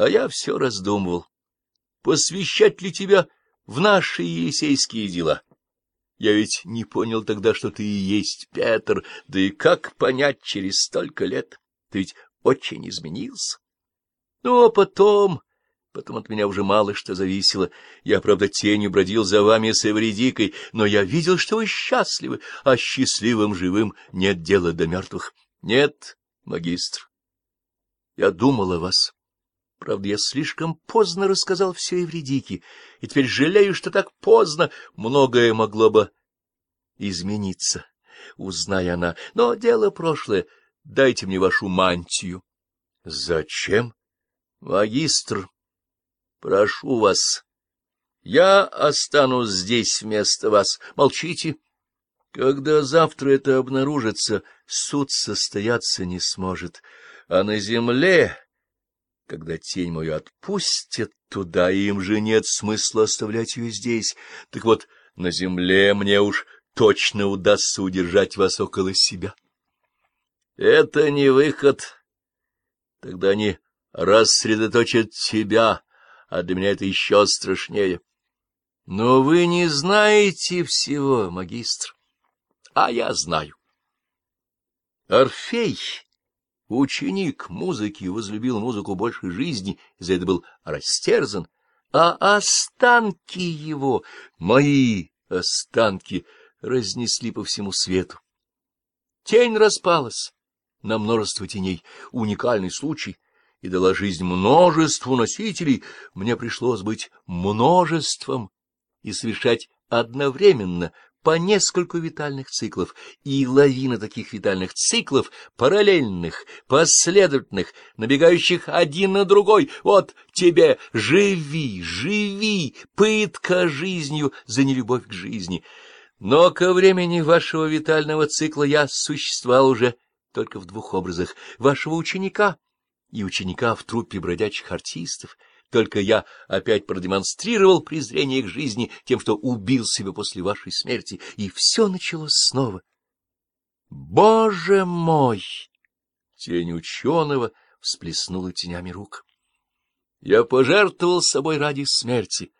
А я все раздумывал, посвящать ли тебя в наши есейские дела. Я ведь не понял тогда, что ты и есть Петр, да и как понять через столько лет? Ты ведь очень изменился. Ну, а потом... Потом от меня уже мало что зависело. Я, правда, тенью бродил за вами с Эвредикой, но я видел, что вы счастливы, а счастливым живым нет дела до мертвых. Нет, магистр, я думал о вас. Правда, я слишком поздно рассказал все Эвредике, и теперь жалею, что так поздно многое могло бы измениться, узная она. Но дело прошлое. Дайте мне вашу мантию. — Зачем? — Магистр, прошу вас. Я останусь здесь вместо вас. Молчите. Когда завтра это обнаружится, суд состояться не сможет. А на земле, когда тень мою отпустят туда, им же нет смысла оставлять ее здесь. Так вот, на земле мне уж точно удастся удержать вас около себя. Это не выход. Тогда они рассредоточат тебя, а для меня это еще страшнее. Но вы не знаете всего, магистр, а я знаю. Орфей, ученик музыки, возлюбил музыку больше жизни, за это был растерзан, а останки его, мои останки, разнесли по всему свету. Тень распалась на множество теней, уникальный случай, и дала жизнь множеству носителей, мне пришлось быть множеством и совершать одновременно по нескольку витальных циклов, и лавина таких витальных циклов, параллельных, последовательных, набегающих один на другой. Вот тебе живи, живи, пытка жизнью за нелюбовь к жизни. Но ко времени вашего витального цикла я существовал уже только в двух образах — вашего ученика и ученика в труппе бродячих артистов. Только я опять продемонстрировал презрение к жизни тем, что убил себя после вашей смерти, и все началось снова. Боже мой! Тень ученого всплеснула тенями рук. Я пожертвовал собой ради смерти,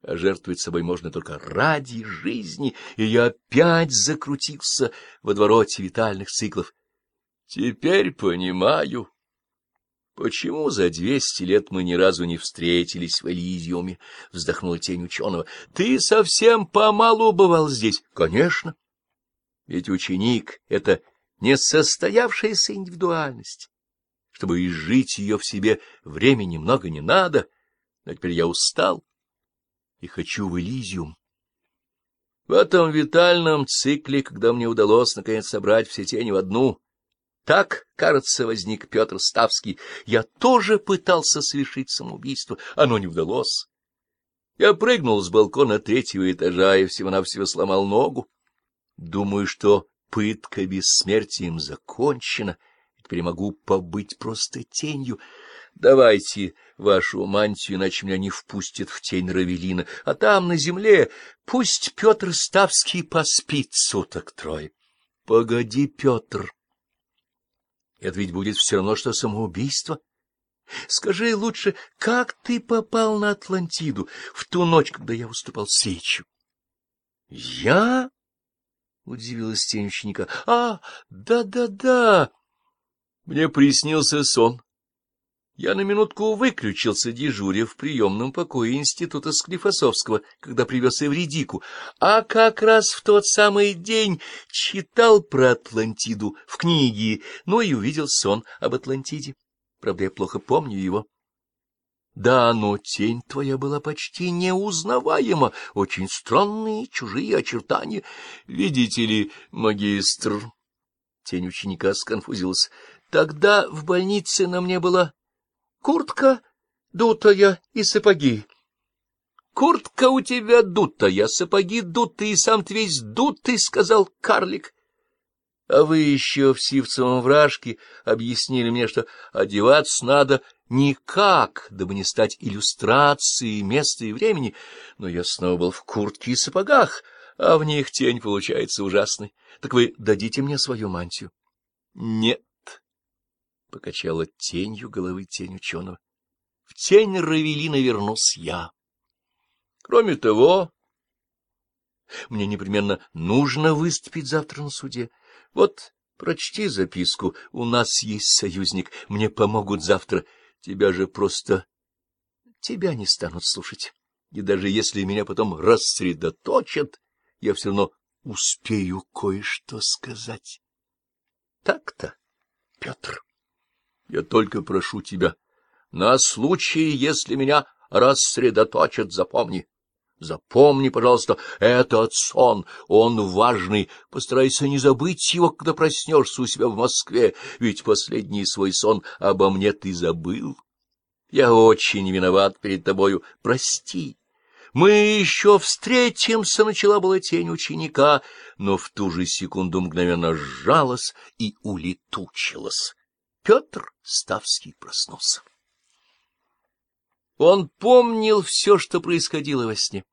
а жертвовать собой можно только ради жизни, и я опять закрутился в водовороте витальных циклов. Теперь понимаю, почему за двести лет мы ни разу не встретились в Элизиуме, — вздохнула тень ученого. — Ты совсем помалу бывал здесь. — Конечно. Ведь ученик — это несостоявшаяся индивидуальность. Чтобы изжить ее в себе, времени много не надо, но теперь я устал и хочу в Элизиум. В этом витальном цикле, когда мне удалось наконец собрать все тени в одну, так, кажется, возник Петр Ставский, я тоже пытался совершить самоубийство, оно не удалось. Я прыгнул с балкона третьего этажа и всего-навсего сломал ногу. Думаю, что пытка бессмертием закончена, теперь могу побыть просто тенью — Давайте вашу мантию, иначе меня не впустят в тень Равелина, а там, на земле, пусть Петр Ставский поспит суток трое. Погоди, Петр. Это ведь будет все равно, что самоубийство. Скажи лучше, как ты попал на Атлантиду в ту ночь, когда я выступал с речью? — Я? — удивилась тень ученика. — А, да-да-да. Мне приснился сон. Я на минутку выключился, дежуря в приемном покое института Склифосовского, когда привез Эвредику, а как раз в тот самый день читал про Атлантиду в книге, ну и увидел сон об Атлантиде. Правда, я плохо помню его. Да, но тень твоя была почти неузнаваема, очень странные чужие очертания. Видите ли, магистр... Тень ученика сконфузилась. Тогда в больнице на мне была Куртка дутая и сапоги. Куртка у тебя дутая, сапоги дутые, и сам ты весь дутый, — сказал карлик. А вы еще в сивцевом вражке объяснили мне, что одеваться надо никак, дабы не стать иллюстрацией места и времени, но я снова был в куртке и сапогах, а в них тень получается ужасной. Так вы дадите мне свою мантию? — Нет, покачала тенью головы тень ученого. в тень Равелина вернусь я. Кроме того, мне непременно нужно выступить завтра на суде. Вот, прочти записку, у нас есть союзник, мне помогут завтра. Тебя же просто... Тебя не станут слушать. И даже если меня потом рассредоточат, я все равно успею кое-что сказать. Так-то, Петр, я только прошу тебя, на случай, если меня рассредоточат, запомни. Запомни, пожалуйста, этот сон, он важный. Постарайся не забыть его, когда проснешься у себя в Москве, ведь последний свой сон обо мне ты забыл. Я очень виноват перед тобою, прости. Мы еще встретимся, начала была тень ученика, но в ту же секунду мгновенно сжалась и улетучилась. Петр Ставский проснулся. Он помнил все, что происходило во сне.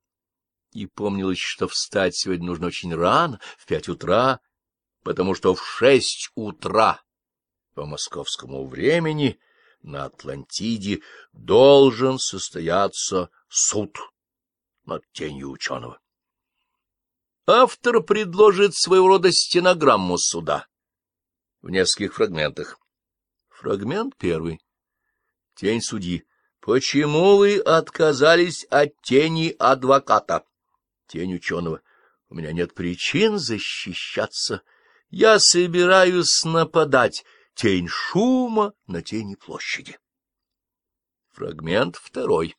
И помнил еще, что встать сегодня нужно очень рано, в пять утра, потому что в шесть утра по московскому времени на Атлантиде должен состояться суд над тенью ученого. Автор предложит своего рода стенограмму суда в нескольких фрагментах. Фрагмент первый. Тень судьи. Почему вы отказались от тени адвоката? Тень ученого. У меня нет причин защищаться. Я собираюсь нападать. Тень шума на тени площади. Фрагмент второй.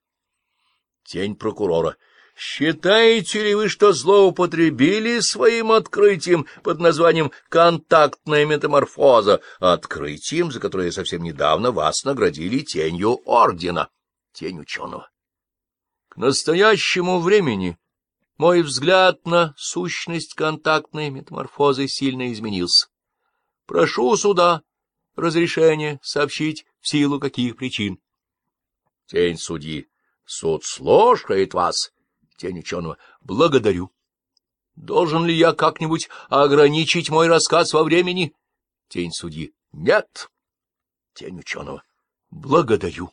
Тень прокурора. Считаете ли вы, что злоупотребили своим открытием под названием «контактная метаморфоза», открытием, за которое совсем недавно вас наградили тенью ордена, тень ученого? К настоящему времени мой взгляд на сущность контактной метаморфозы сильно изменился. Прошу суда разрешения сообщить, в силу каких причин. Тень судьи. Суд слушает вас. Тень ученого. Благодарю. Должен ли я как-нибудь ограничить мой рассказ во времени? Тень судьи. Нет. Тень ученого. Благодарю.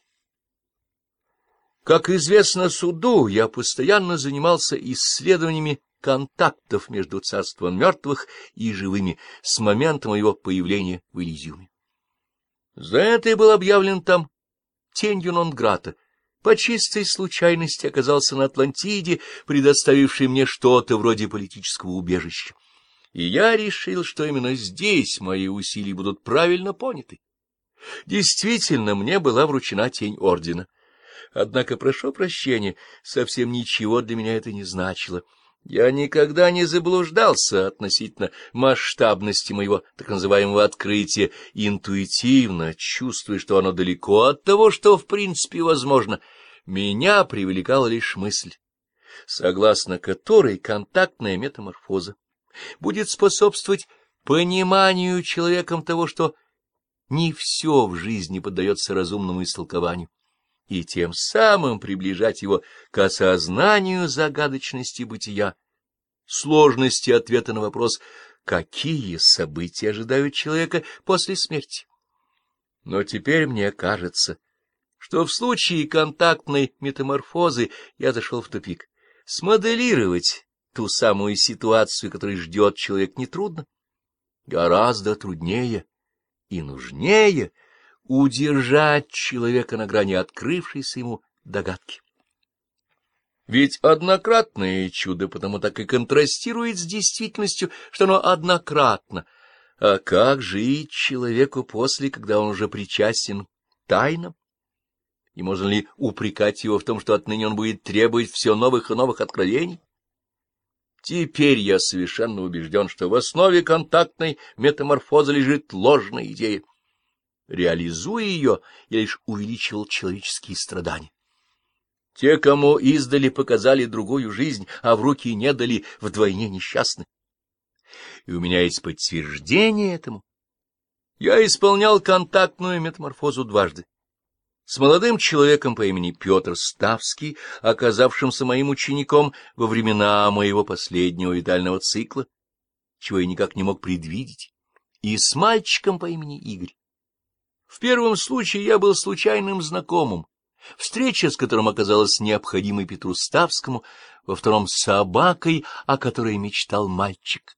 Как известно суду, я постоянно занимался исследованиями контактов между царством мертвых и живыми с момента моего появления в Элизиуме. За это я был объявлен там тенью Нонграта — по чистой случайности оказался на Атлантиде, предоставивший мне что-то вроде политического убежища. И я решил, что именно здесь мои усилия будут правильно поняты. Действительно, мне была вручена тень ордена. Однако, прошу прощения, совсем ничего для меня это не значило. Я никогда не заблуждался относительно масштабности моего так называемого открытия, интуитивно чувствуя, что оно далеко от того, что в принципе возможно. Меня привлекала лишь мысль, согласно которой контактная метаморфоза будет способствовать пониманию человеком того, что не все в жизни поддается разумному истолкованию и тем самым приближать его к осознанию загадочности бытия, сложности ответа на вопрос, какие события ожидают человека после смерти. Но теперь мне кажется, что в случае контактной метаморфозы я зашел в тупик. Смоделировать ту самую ситуацию, которой ждет человек, нетрудно. Гораздо труднее и нужнее — удержать человека на грани открывшейся ему догадки. Ведь однократное чудо потому так и контрастирует с действительностью, что оно однократно. А как жить человеку после, когда он уже причастен тайнам? И можно ли упрекать его в том, что отныне он будет требовать все новых и новых откровений? Теперь я совершенно убежден, что в основе контактной метаморфозы лежит ложная идея — Реализуя ее, я лишь увеличивал человеческие страдания. Те, кому издали, показали другую жизнь, а в руки не дали, вдвойне несчастны. И у меня есть подтверждение этому. Я исполнял контактную метаморфозу дважды. С молодым человеком по имени Петр Ставский, оказавшимся моим учеником во времена моего последнего витального цикла, чего я никак не мог предвидеть, и с мальчиком по имени Игорь. В первом случае я был случайным знакомым, встреча с которым оказалась необходимой Петру Ставскому, во втором — собакой, о которой мечтал мальчик.